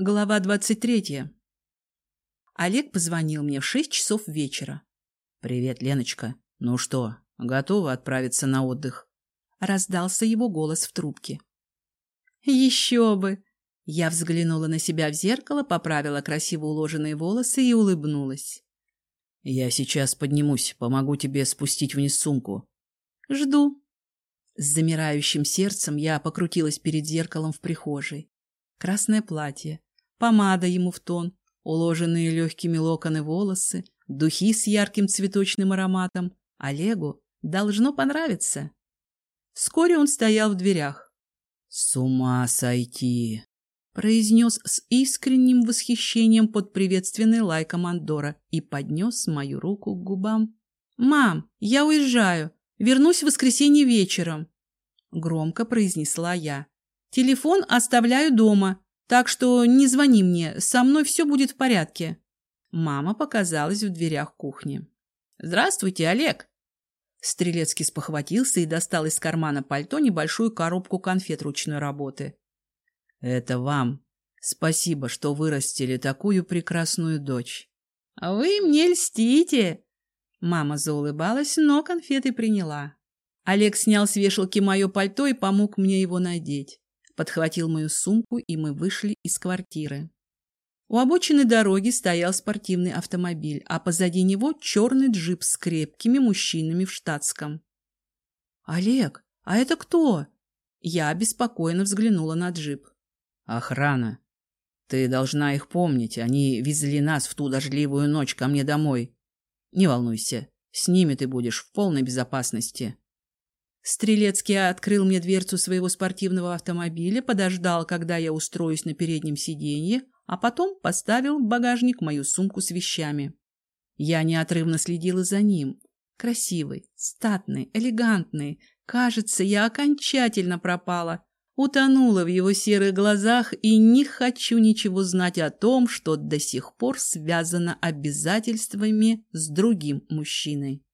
Глава двадцать третья. Олег позвонил мне в шесть часов вечера. «Привет, Леночка. Ну что, готова отправиться на отдых?» Раздался его голос в трубке. «Еще бы!» Я взглянула на себя в зеркало, поправила красиво уложенные волосы и улыбнулась. «Я сейчас поднимусь, помогу тебе спустить вниз сумку». «Жду». С замирающим сердцем я покрутилась перед зеркалом в прихожей. Красное платье, помада ему в тон, уложенные легкими локоны волосы, духи с ярким цветочным ароматом. Олегу должно понравиться. Вскоре он стоял в дверях. «С ума сойти!» произнес с искренним восхищением под приветственный лай командора и поднес мою руку к губам. «Мам, я уезжаю. Вернусь в воскресенье вечером», — громко произнесла я. «Телефон оставляю дома. Так что не звони мне, со мной все будет в порядке. Мама показалась в дверях кухни. «Здравствуйте, Олег!» Стрелецкий спохватился и достал из кармана пальто небольшую коробку конфет ручной работы. «Это вам. Спасибо, что вырастили такую прекрасную дочь». «А «Вы мне льстите!» Мама заулыбалась, но конфеты приняла. Олег снял с вешалки мое пальто и помог мне его надеть подхватил мою сумку, и мы вышли из квартиры. У обочины дороги стоял спортивный автомобиль, а позади него черный джип с крепкими мужчинами в штатском. «Олег, а это кто?» Я обеспокоенно взглянула на джип. «Охрана. Ты должна их помнить. Они везли нас в ту дождливую ночь ко мне домой. Не волнуйся, с ними ты будешь в полной безопасности». Стрелецкий открыл мне дверцу своего спортивного автомобиля, подождал, когда я устроюсь на переднем сиденье, а потом поставил в багажник мою сумку с вещами. Я неотрывно следила за ним. Красивый, статный, элегантный. Кажется, я окончательно пропала. Утонула в его серых глазах и не хочу ничего знать о том, что до сих пор связано обязательствами с другим мужчиной.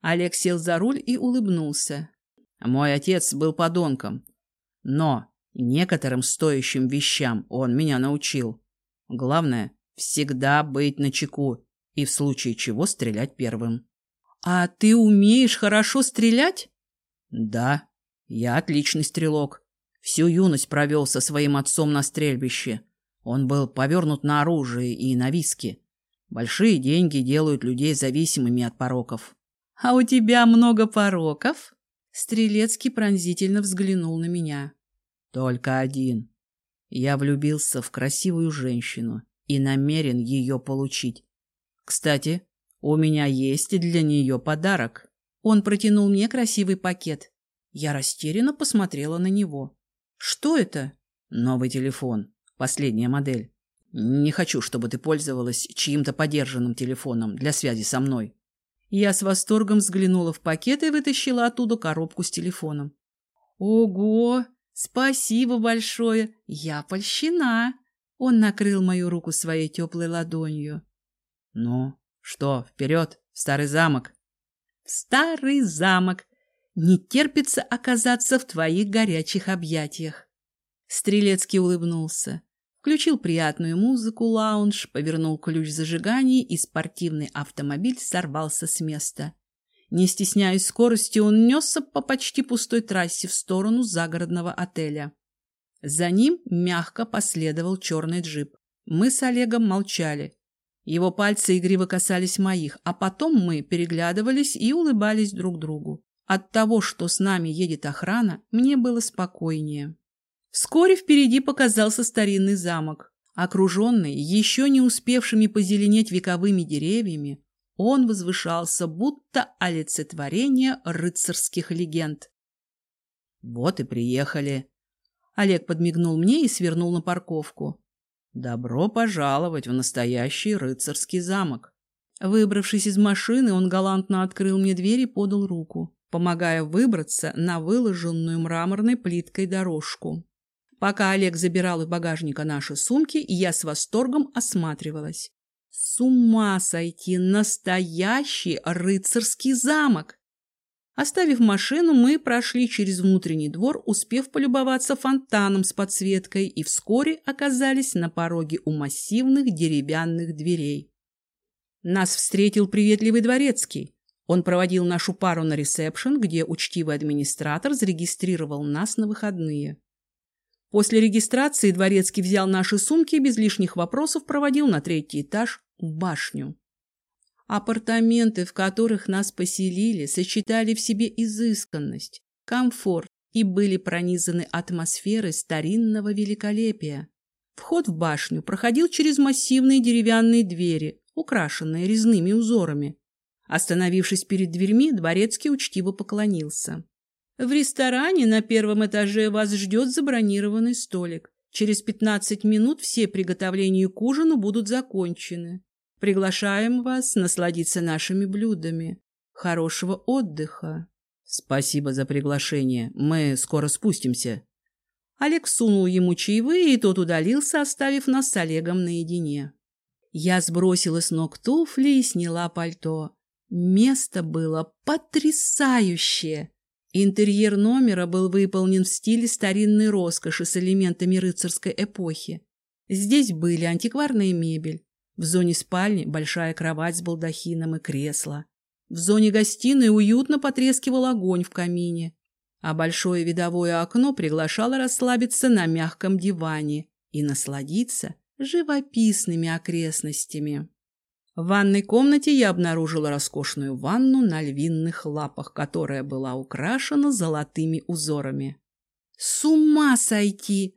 Олег сел за руль и улыбнулся. Мой отец был подонком. Но некоторым стоящим вещам он меня научил. Главное — всегда быть начеку и в случае чего стрелять первым. «А ты умеешь хорошо стрелять?» «Да, я отличный стрелок. Всю юность провел со своим отцом на стрельбище. Он был повернут на оружие и на виски. Большие деньги делают людей зависимыми от пороков». «А у тебя много пороков?» Стрелецкий пронзительно взглянул на меня. Только один. Я влюбился в красивую женщину и намерен ее получить. Кстати, у меня есть для нее подарок. Он протянул мне красивый пакет. Я растерянно посмотрела на него. Что это? Новый телефон. Последняя модель. Не хочу, чтобы ты пользовалась чьим-то подержанным телефоном для связи со мной. Я с восторгом взглянула в пакет и вытащила оттуда коробку с телефоном. «Ого! Спасибо большое! Я польщена!» Он накрыл мою руку своей теплой ладонью. «Ну, что, вперед, в старый замок?» «В старый замок! Не терпится оказаться в твоих горячих объятиях!» Стрелецкий улыбнулся. Включил приятную музыку, лаунж, повернул ключ зажигания, и спортивный автомобиль сорвался с места. Не стесняясь скорости, он несся по почти пустой трассе в сторону загородного отеля. За ним мягко последовал черный джип. Мы с Олегом молчали. Его пальцы игриво касались моих, а потом мы переглядывались и улыбались друг другу. От того, что с нами едет охрана, мне было спокойнее. Вскоре впереди показался старинный замок. Окруженный еще не успевшими позеленеть вековыми деревьями, он возвышался, будто олицетворение рыцарских легенд. «Вот и приехали». Олег подмигнул мне и свернул на парковку. «Добро пожаловать в настоящий рыцарский замок». Выбравшись из машины, он галантно открыл мне дверь и подал руку, помогая выбраться на выложенную мраморной плиткой дорожку. Пока Олег забирал из багажника наши сумки, я с восторгом осматривалась. С ума сойти! Настоящий рыцарский замок! Оставив машину, мы прошли через внутренний двор, успев полюбоваться фонтаном с подсветкой, и вскоре оказались на пороге у массивных деревянных дверей. Нас встретил приветливый дворецкий. Он проводил нашу пару на ресепшн, где учтивый администратор зарегистрировал нас на выходные. После регистрации дворецкий взял наши сумки и без лишних вопросов проводил на третий этаж в башню. Апартаменты, в которых нас поселили, сочетали в себе изысканность, комфорт и были пронизаны атмосферой старинного великолепия. Вход в башню проходил через массивные деревянные двери, украшенные резными узорами. Остановившись перед дверьми, дворецкий учтиво поклонился. В ресторане на первом этаже вас ждет забронированный столик. Через пятнадцать минут все приготовления к ужину будут закончены. Приглашаем вас насладиться нашими блюдами. Хорошего отдыха. Спасибо за приглашение. Мы скоро спустимся. Олег сунул ему чаевые, и тот удалился, оставив нас с Олегом наедине. Я сбросила с ног туфли и сняла пальто. Место было потрясающее. Интерьер номера был выполнен в стиле старинной роскоши с элементами рыцарской эпохи. Здесь были антикварная мебель, в зоне спальни большая кровать с балдахином и кресло. В зоне гостиной уютно потрескивал огонь в камине, а большое видовое окно приглашало расслабиться на мягком диване и насладиться живописными окрестностями. В ванной комнате я обнаружила роскошную ванну на львиных лапах, которая была украшена золотыми узорами. С ума сойти!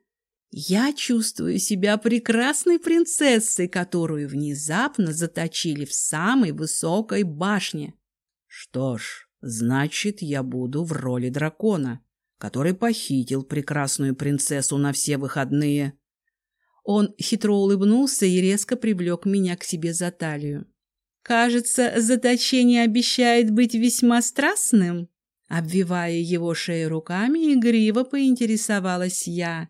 Я чувствую себя прекрасной принцессой, которую внезапно заточили в самой высокой башне. Что ж, значит, я буду в роли дракона, который похитил прекрасную принцессу на все выходные. Он хитро улыбнулся и резко привлек меня к себе за талию. «Кажется, заточение обещает быть весьма страстным?» Обвивая его шею руками, игриво поинтересовалась я.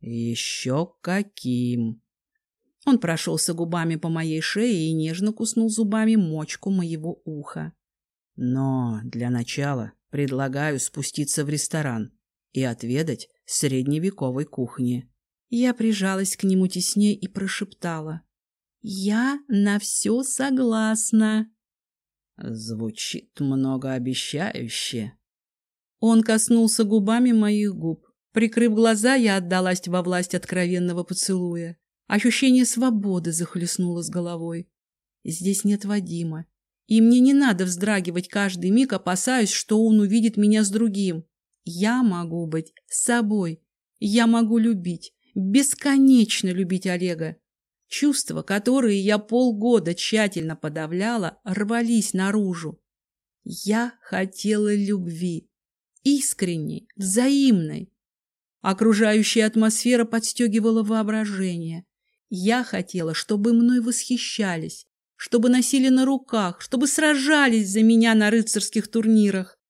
Еще каким! Он прошелся губами по моей шее и нежно куснул зубами мочку моего уха. Но для начала предлагаю спуститься в ресторан и отведать средневековой кухни. Я прижалась к нему теснее и прошептала. «Я на все согласна». Звучит многообещающе. Он коснулся губами моих губ. Прикрыв глаза, я отдалась во власть откровенного поцелуя. Ощущение свободы захлестнуло с головой. Здесь нет Вадима. И мне не надо вздрагивать каждый миг, опасаясь, что он увидит меня с другим. Я могу быть собой. Я могу любить, бесконечно любить Олега. Чувства, которые я полгода тщательно подавляла, рвались наружу. Я хотела любви. Искренней, взаимной. Окружающая атмосфера подстегивала воображение. Я хотела, чтобы мной восхищались, чтобы носили на руках, чтобы сражались за меня на рыцарских турнирах.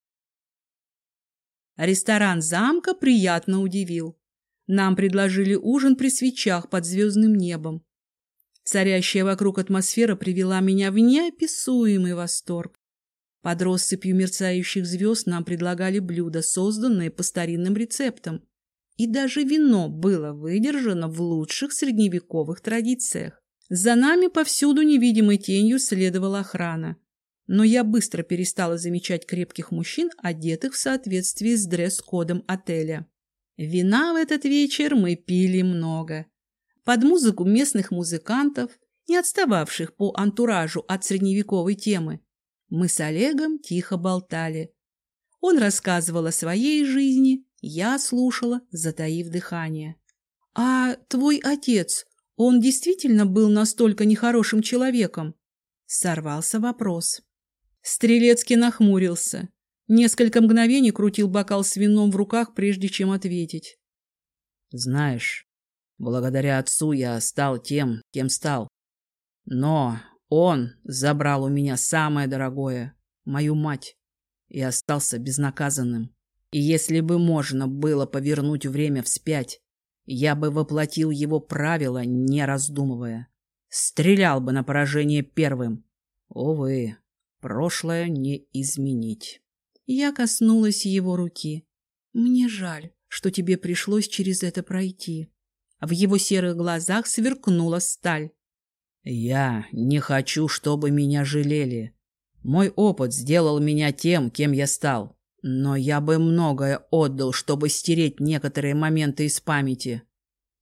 Ресторан замка приятно удивил. Нам предложили ужин при свечах под звездным небом. Царящая вокруг атмосфера привела меня в неописуемый восторг. Под россыпью мерцающих звезд нам предлагали блюда, созданные по старинным рецептам и даже вино было выдержано в лучших средневековых традициях. За нами повсюду невидимой тенью следовала охрана. Но я быстро перестала замечать крепких мужчин, одетых в соответствии с дресс-кодом отеля. Вина в этот вечер мы пили много. Под музыку местных музыкантов, не отстававших по антуражу от средневековой темы, мы с Олегом тихо болтали. Он рассказывал о своей жизни, я слушала, затаив дыхание. «А твой отец, он действительно был настолько нехорошим человеком?» Сорвался вопрос. Стрелецкий нахмурился. Несколько мгновений крутил бокал с вином в руках, прежде чем ответить. «Знаешь, благодаря отцу я стал тем, кем стал. Но он забрал у меня самое дорогое, мою мать, и остался безнаказанным. И если бы можно было повернуть время вспять, я бы воплотил его правила, не раздумывая. Стрелял бы на поражение первым. Увы, прошлое не изменить. Я коснулась его руки. Мне жаль, что тебе пришлось через это пройти. В его серых глазах сверкнула сталь. Я не хочу, чтобы меня жалели. Мой опыт сделал меня тем, кем я стал. Но я бы многое отдал, чтобы стереть некоторые моменты из памяти.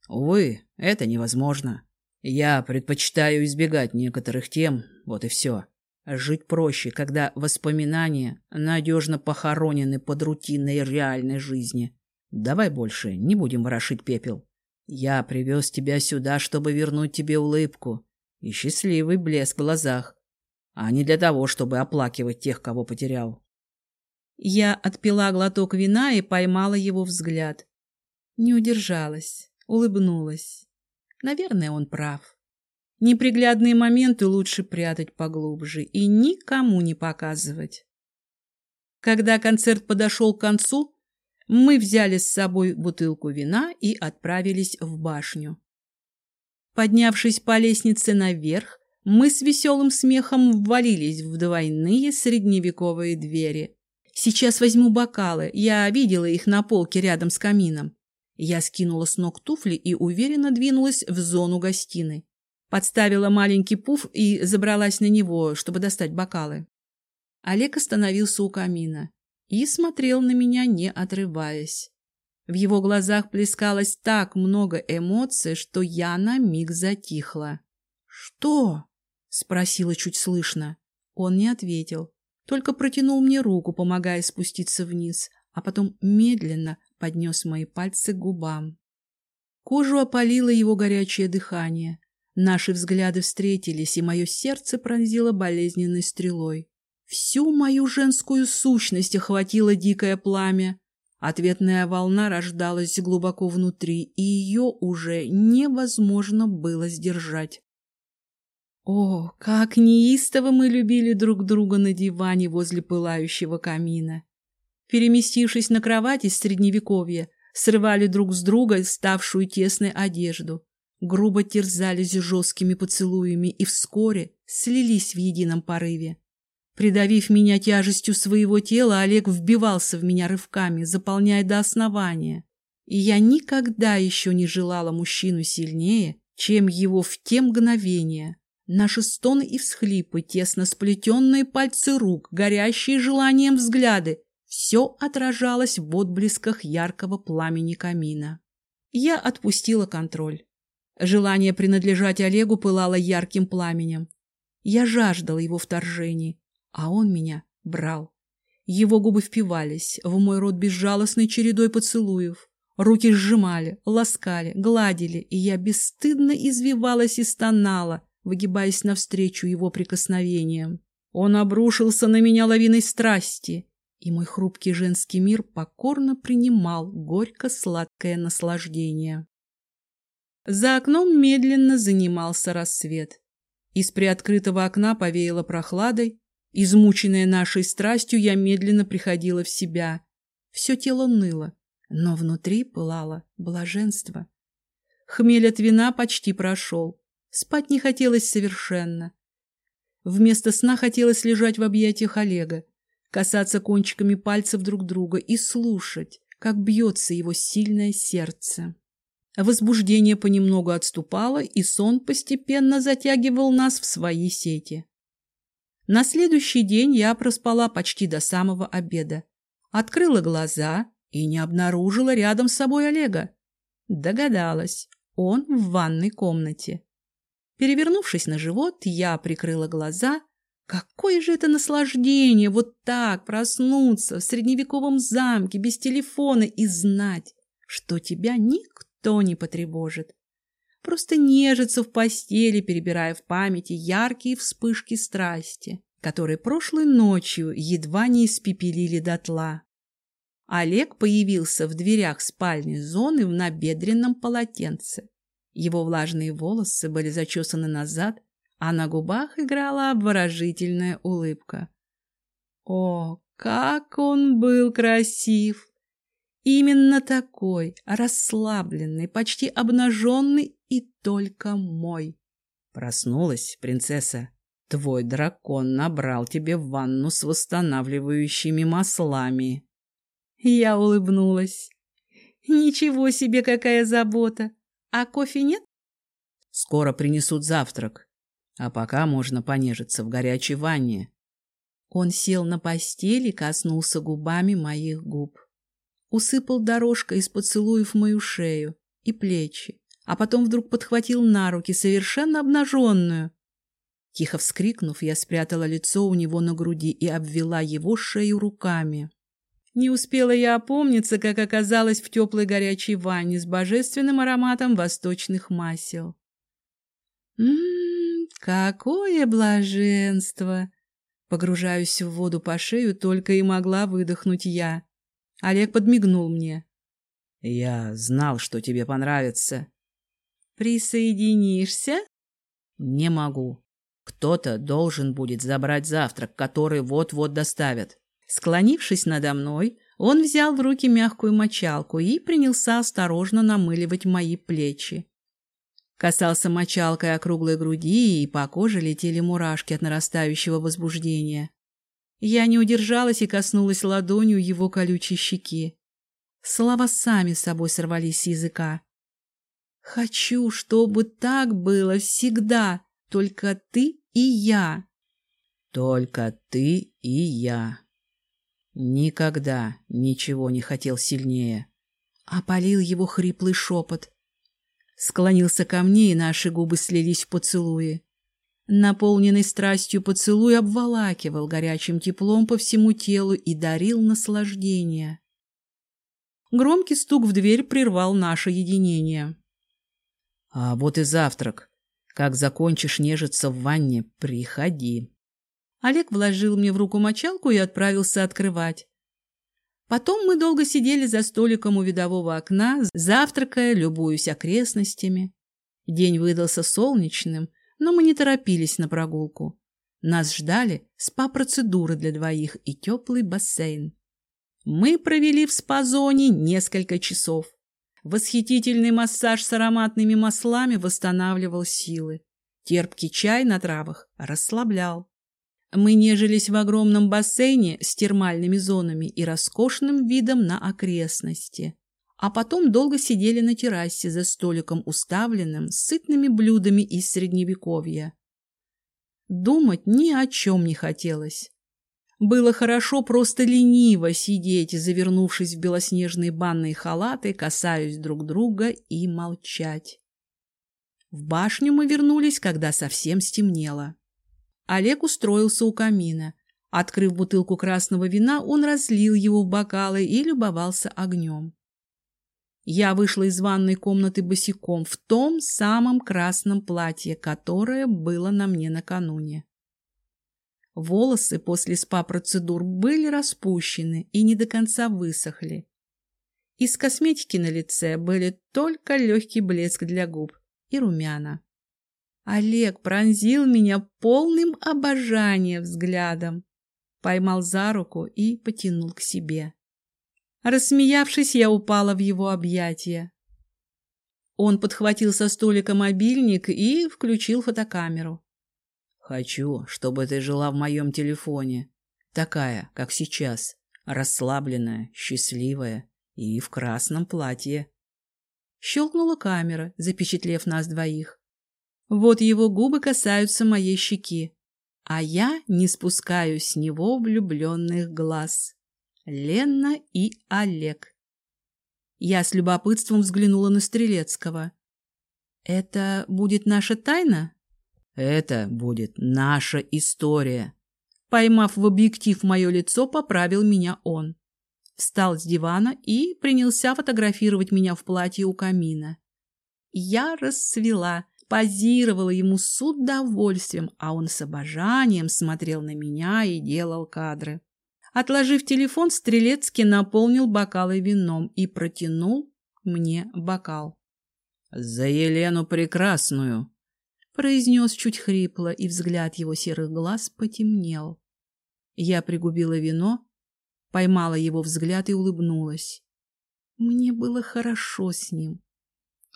Увы, это невозможно. Я предпочитаю избегать некоторых тем, вот и все. Жить проще, когда воспоминания надежно похоронены под рутинной реальной жизни. Давай больше не будем ворошить пепел. Я привез тебя сюда, чтобы вернуть тебе улыбку и счастливый блеск в глазах, а не для того, чтобы оплакивать тех, кого потерял. Я отпила глоток вина и поймала его взгляд. Не удержалась, улыбнулась. Наверное, он прав. Неприглядные моменты лучше прятать поглубже и никому не показывать. Когда концерт подошел к концу, мы взяли с собой бутылку вина и отправились в башню. Поднявшись по лестнице наверх, мы с веселым смехом ввалились в двойные средневековые двери. Сейчас возьму бокалы, я видела их на полке рядом с камином. Я скинула с ног туфли и уверенно двинулась в зону гостиной. Подставила маленький пуф и забралась на него, чтобы достать бокалы. Олег остановился у камина и смотрел на меня, не отрываясь. В его глазах плескалось так много эмоций, что я на миг затихла. «Что?» — спросила чуть слышно. Он не ответил, только протянул мне руку, помогая спуститься вниз, а потом медленно поднес мои пальцы к губам. Кожу опалило его горячее дыхание. Наши взгляды встретились, и мое сердце пронзило болезненной стрелой. Всю мою женскую сущность охватило дикое пламя. Ответная волна рождалась глубоко внутри, и ее уже невозможно было сдержать. О, как неистово мы любили друг друга на диване возле пылающего камина. Переместившись на кровать из средневековья, срывали друг с друга ставшую тесной одежду грубо терзались жесткими поцелуями и вскоре слились в едином порыве. Придавив меня тяжестью своего тела, Олег вбивался в меня рывками, заполняя до основания. И я никогда еще не желала мужчину сильнее, чем его в те мгновения. Наши стоны и всхлипы, тесно сплетенные пальцы рук, горящие желанием взгляды — все отражалось в отблесках яркого пламени камина. Я отпустила контроль. Желание принадлежать Олегу пылало ярким пламенем. Я жаждала его вторжений, а он меня брал. Его губы впивались в мой рот безжалостной чередой поцелуев. Руки сжимали, ласкали, гладили, и я бесстыдно извивалась и стонала, выгибаясь навстречу его прикосновениям. Он обрушился на меня лавиной страсти, и мой хрупкий женский мир покорно принимал горько-сладкое наслаждение. За окном медленно занимался рассвет. Из приоткрытого окна повеяло прохладой. Измученная нашей страстью, я медленно приходила в себя. Все тело ныло, но внутри пылало блаженство. Хмель от вина почти прошел. Спать не хотелось совершенно. Вместо сна хотелось лежать в объятиях Олега, касаться кончиками пальцев друг друга и слушать, как бьется его сильное сердце. Возбуждение понемногу отступало, и сон постепенно затягивал нас в свои сети. На следующий день я проспала почти до самого обеда. Открыла глаза и не обнаружила рядом с собой Олега. Догадалась, он в ванной комнате. Перевернувшись на живот, я прикрыла глаза. Какое же это наслаждение вот так проснуться в средневековом замке без телефона и знать, что тебя никто не потревожит. Просто нежится в постели, перебирая в памяти яркие вспышки страсти, которые прошлой ночью едва не испепелили дотла. Олег появился в дверях спальни зоны в набедренном полотенце. Его влажные волосы были зачесаны назад, а на губах играла обворожительная улыбка. О, как он был красив! Именно такой, расслабленный, почти обнаженный и только мой. Проснулась, принцесса. Твой дракон набрал тебе ванну с восстанавливающими маслами. Я улыбнулась. Ничего себе, какая забота. А кофе нет? Скоро принесут завтрак. А пока можно понежиться в горячей ванне. Он сел на постели и коснулся губами моих губ. Усыпал дорожкой из поцелуев мою шею и плечи, а потом вдруг подхватил на руки совершенно обнаженную. Тихо вскрикнув, я спрятала лицо у него на груди и обвела его шею руками. Не успела я опомниться, как оказалась в теплой горячей ванне с божественным ароматом восточных масел. Ммм, какое блаженство! Погружаюсь в воду по шею, только и могла выдохнуть я. Олег подмигнул мне. Я знал, что тебе понравится. Присоединишься? Не могу. Кто-то должен будет забрать завтрак, который вот-вот доставят. Склонившись надо мной, он взял в руки мягкую мочалку и принялся осторожно намыливать мои плечи. Касался мочалкой округлой груди, и по коже летели мурашки от нарастающего возбуждения. Я не удержалась и коснулась ладонью его колючей щеки. Слова сами собой сорвались с языка. «Хочу, чтобы так было всегда, только ты и я». «Только ты и я», Никогда ничего не хотел сильнее. Опалил его хриплый шепот. Склонился ко мне, и наши губы слились в поцелуи. Наполненный страстью поцелуй обволакивал горячим теплом по всему телу и дарил наслаждение. Громкий стук в дверь прервал наше единение. — А вот и завтрак. Как закончишь нежиться в ванне, приходи. Олег вложил мне в руку мочалку и отправился открывать. Потом мы долго сидели за столиком у видового окна, завтракая, любуясь окрестностями. День выдался солнечным, но мы не торопились на прогулку. Нас ждали спа-процедуры для двоих и теплый бассейн. Мы провели в спа-зоне несколько часов. Восхитительный массаж с ароматными маслами восстанавливал силы. Терпкий чай на травах расслаблял. Мы нежились в огромном бассейне с термальными зонами и роскошным видом на окрестности. А потом долго сидели на террасе за столиком, уставленным сытными блюдами из Средневековья. Думать ни о чем не хотелось. Было хорошо просто лениво сидеть, завернувшись в белоснежные банные халаты, касаясь друг друга и молчать. В башню мы вернулись, когда совсем стемнело. Олег устроился у камина. Открыв бутылку красного вина, он разлил его в бокалы и любовался огнем. Я вышла из ванной комнаты босиком в том самом красном платье, которое было на мне накануне. Волосы после спа-процедур были распущены и не до конца высохли. Из косметики на лице были только легкий блеск для губ и румяна. Олег пронзил меня полным обожания взглядом, поймал за руку и потянул к себе. Рассмеявшись, я упала в его объятия. Он подхватил со столика мобильник и включил фотокамеру. «Хочу, чтобы ты жила в моем телефоне. Такая, как сейчас, расслабленная, счастливая и в красном платье». Щелкнула камера, запечатлев нас двоих. Вот его губы касаются моей щеки, а я не спускаю с него влюбленных глаз. Лена и Олег. Я с любопытством взглянула на Стрелецкого. «Это будет наша тайна?» «Это будет наша история». Поймав в объектив мое лицо, поправил меня он. Встал с дивана и принялся фотографировать меня в платье у камина. Я расцвела, позировала ему с удовольствием, а он с обожанием смотрел на меня и делал кадры. Отложив телефон, Стрелецкий наполнил бокалы вином и протянул мне бокал. «За Елену Прекрасную!» произнес чуть хрипло, и взгляд его серых глаз потемнел. Я пригубила вино, поймала его взгляд и улыбнулась. Мне было хорошо с ним.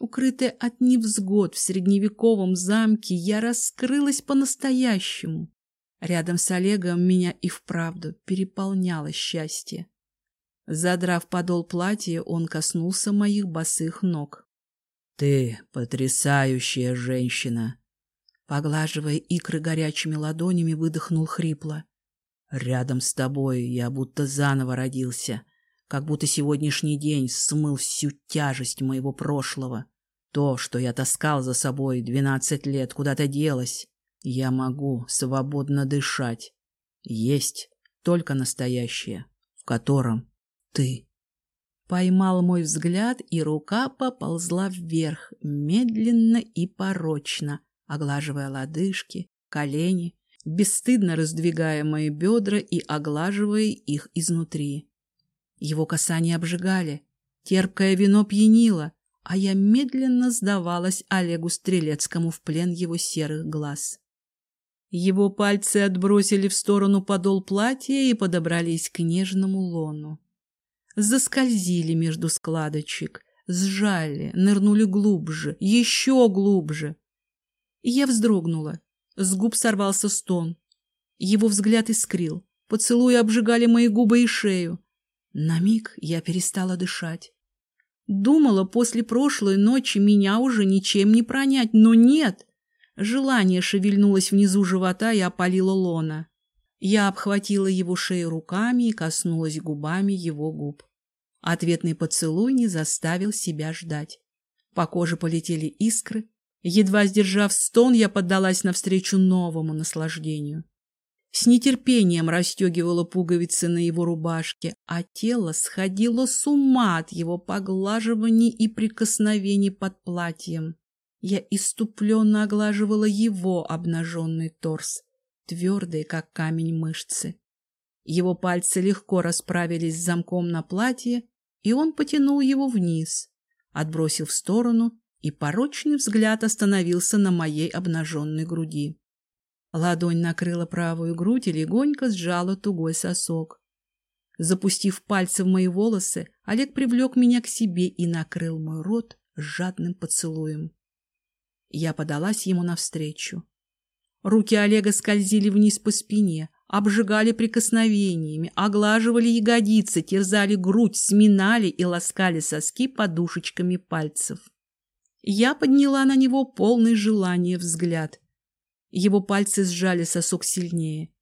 Укрытая от невзгод в средневековом замке, я раскрылась по-настоящему. Рядом с Олегом меня и вправду переполняло счастье. Задрав подол платья, он коснулся моих босых ног. «Ты потрясающая женщина!» Поглаживая икры горячими ладонями, выдохнул хрипло. «Рядом с тобой я будто заново родился, как будто сегодняшний день смыл всю тяжесть моего прошлого. То, что я таскал за собой двенадцать лет, куда-то делось. Я могу свободно дышать. Есть только настоящее, в котором ты. Поймал мой взгляд, и рука поползла вверх, медленно и порочно, оглаживая лодыжки, колени, бесстыдно раздвигая мои бедра и оглаживая их изнутри. Его касания обжигали, терпкое вино пьянило, а я медленно сдавалась Олегу Стрелецкому в плен его серых глаз. Его пальцы отбросили в сторону подол платья и подобрались к нежному лону заскользили между складочек, сжали, нырнули глубже, еще глубже. Я вздрогнула. С губ сорвался стон. Его взгляд искрил. Поцелуи обжигали мои губы и шею. На миг я перестала дышать. Думала, после прошлой ночи меня уже ничем не пронять, но нет. Желание шевельнулось внизу живота и опалило лона. Я обхватила его шею руками и коснулась губами его губ. Ответный поцелуй не заставил себя ждать. По коже полетели искры. Едва сдержав стон, я поддалась навстречу новому наслаждению. С нетерпением расстегивала пуговицы на его рубашке, а тело сходило с ума от его поглаживаний и прикосновений под платьем. Я иступленно оглаживала его обнаженный торс, твердые, как камень мышцы. Его пальцы легко расправились с замком на платье, и он потянул его вниз, отбросил в сторону, и порочный взгляд остановился на моей обнаженной груди. Ладонь накрыла правую грудь и легонько сжала тугой сосок. Запустив пальцы в мои волосы, Олег привлек меня к себе и накрыл мой рот жадным поцелуем. Я подалась ему навстречу. Руки Олега скользили вниз по спине, обжигали прикосновениями, оглаживали ягодицы, терзали грудь, сминали и ласкали соски подушечками пальцев. Я подняла на него полный желания взгляд. Его пальцы сжали сосок сильнее.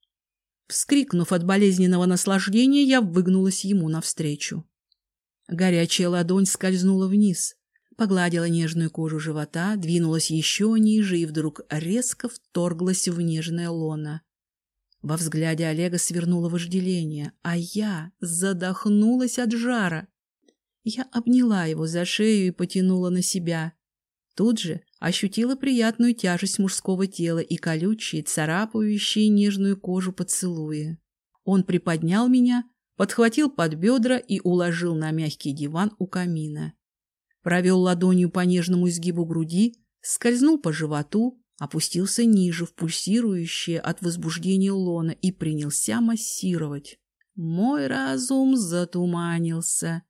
Вскрикнув от болезненного наслаждения, я выгнулась ему навстречу. Горячая ладонь скользнула вниз, погладила нежную кожу живота, двинулась еще ниже и вдруг резко вторглась в нежное лоно. Во взгляде Олега свернуло вожделение, а я задохнулась от жара. Я обняла его за шею и потянула на себя. Тут же ощутила приятную тяжесть мужского тела и колючие, царапающие нежную кожу поцелуя. Он приподнял меня, подхватил под бедра и уложил на мягкий диван у камина. Провел ладонью по нежному изгибу груди, скользнул по животу, опустился ниже в пульсирующее от возбуждения лона и принялся массировать. Мой разум затуманился.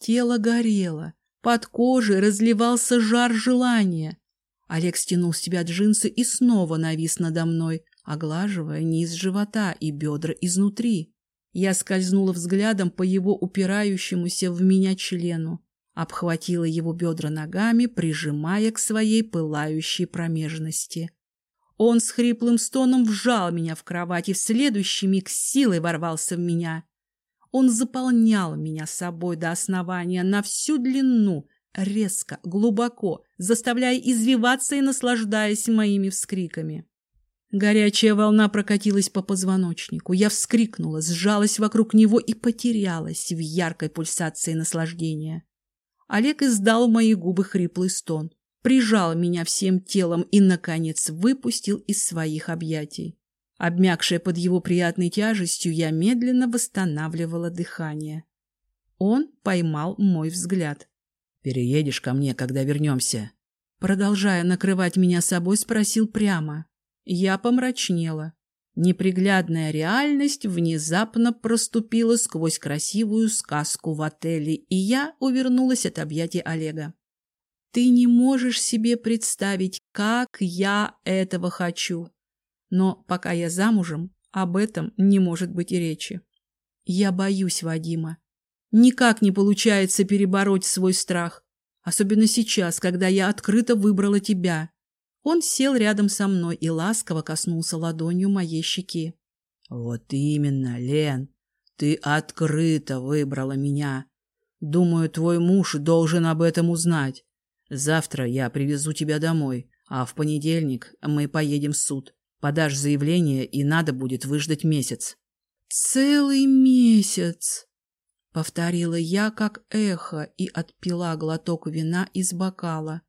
Тело горело, под кожей разливался жар желания. Олег стянул с себя джинсы и снова навис надо мной, оглаживая низ живота и бедра изнутри. Я скользнула взглядом по его упирающемуся в меня члену обхватила его бедра ногами, прижимая к своей пылающей промежности. Он с хриплым стоном вжал меня в кровать и в следующий миг силой ворвался в меня. Он заполнял меня собой до основания на всю длину, резко, глубоко, заставляя извиваться и наслаждаясь моими вскриками. Горячая волна прокатилась по позвоночнику. Я вскрикнула, сжалась вокруг него и потерялась в яркой пульсации наслаждения. Олег издал мои губы хриплый стон, прижал меня всем телом и, наконец, выпустил из своих объятий. Обмякшая под его приятной тяжестью, я медленно восстанавливала дыхание. Он поймал мой взгляд. «Переедешь ко мне, когда вернемся?» Продолжая накрывать меня собой, спросил прямо. Я помрачнела. Неприглядная реальность внезапно проступила сквозь красивую сказку в отеле, и я увернулась от объятий Олега. Ты не можешь себе представить, как я этого хочу. Но пока я замужем, об этом не может быть и речи. Я боюсь Вадима. Никак не получается перебороть свой страх. Особенно сейчас, когда я открыто выбрала тебя. Он сел рядом со мной и ласково коснулся ладонью моей щеки. Вот именно, Лен. Ты открыто выбрала меня. Думаю, твой муж должен об этом узнать. Завтра я привезу тебя домой, а в понедельник мы поедем в суд. Подашь заявление, и надо будет выждать месяц. Целый месяц, повторила я как эхо и отпила глоток вина из бокала.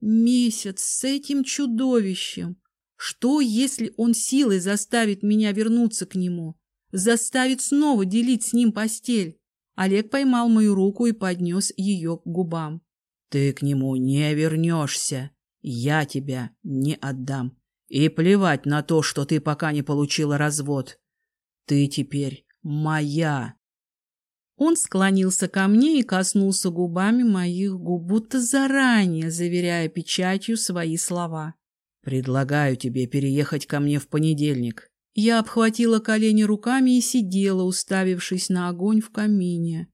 Месяц с этим чудовищем. Что, если он силой заставит меня вернуться к нему? Заставит снова делить с ним постель? Олег поймал мою руку и поднес ее к губам. Ты к нему не вернешься. Я тебя не отдам. И плевать на то, что ты пока не получила развод. Ты теперь моя. Он склонился ко мне и коснулся губами моих губ, будто заранее заверяя печатью свои слова. Предлагаю тебе переехать ко мне в понедельник. Я обхватила колени руками и сидела, уставившись на огонь в камине.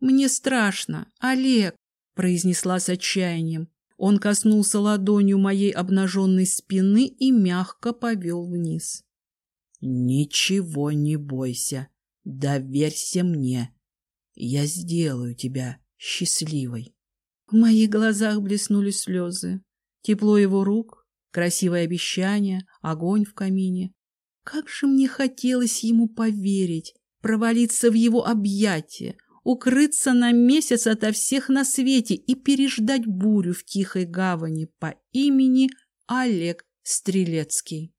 Мне страшно, Олег, произнесла с отчаянием. Он коснулся ладонью моей обнаженной спины и мягко повел вниз. Ничего не бойся. Доверься мне. Я сделаю тебя счастливой. В моих глазах блеснули слезы. Тепло его рук, Красивое обещание, огонь в камине. Как же мне хотелось ему поверить, провалиться в его объятия, укрыться на месяц ото всех на свете и переждать бурю в тихой гавани по имени Олег Стрелецкий.